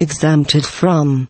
exempted from.